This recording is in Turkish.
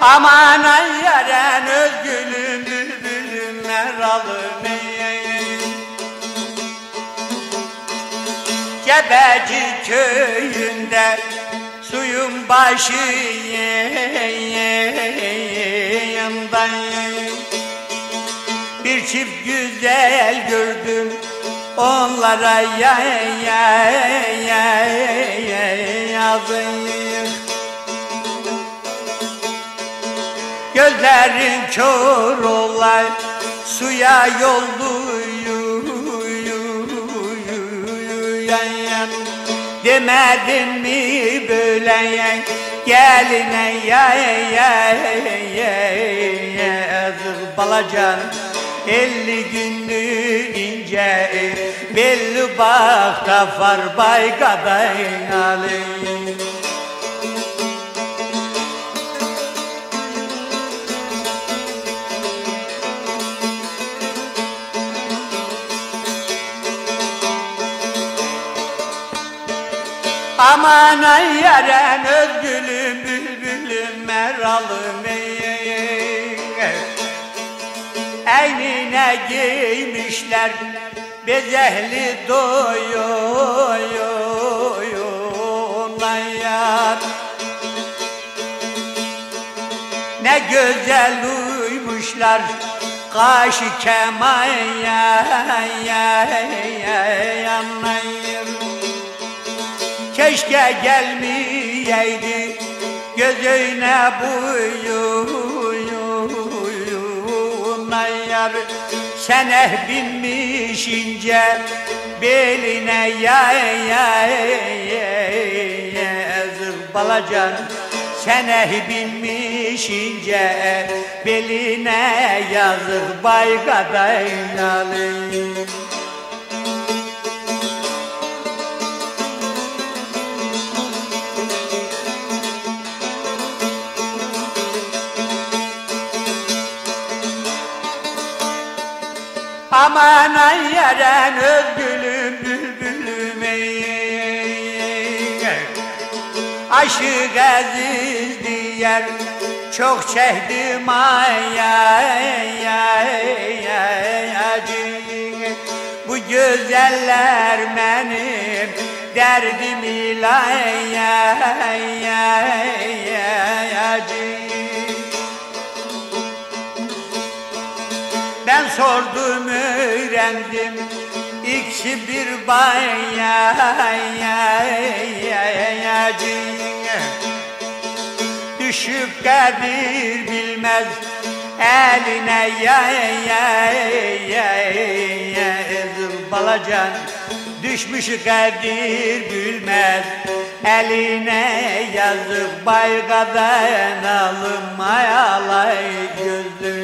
Aman ay yaren özgülüm bülbülüm meralım Cebeci köyünde suyun başıyım Bir çift güzel gördüm onlara ya ya ya yazayım Gözlerin kör olay suya yolluyan Demedin mi böyle geline ya ya ya yazık balacan Elli günlü ince belli bak kafar bay kaday alayım Aman ay yaren özgülüm bülbülüm meralım Eynine giymişler bezehli doyuyorlar yar Ne güzel uymuşlar kaşı kemaya yanayım Keşke gelmeyeydi. Gözüne buyuna yar Seneh binmiş ince beline ya ya ya balacan Seneh binmiş ince beline yazık bay kadaynalı Aman ay yaren özgülüm bülbülüm ey Aşık aziz diyer çok çektim ay ay ay ay acı. Bu güzeller benim derdim ilay ay ay ay acı Ben sordum öğrendim. İkisi bir bayacı Düşüp kadir bilmez eline ya ya ya ya balacan Düşmüş kadir bilmez. Eline yazık baygadan alınmaya alay gözlüm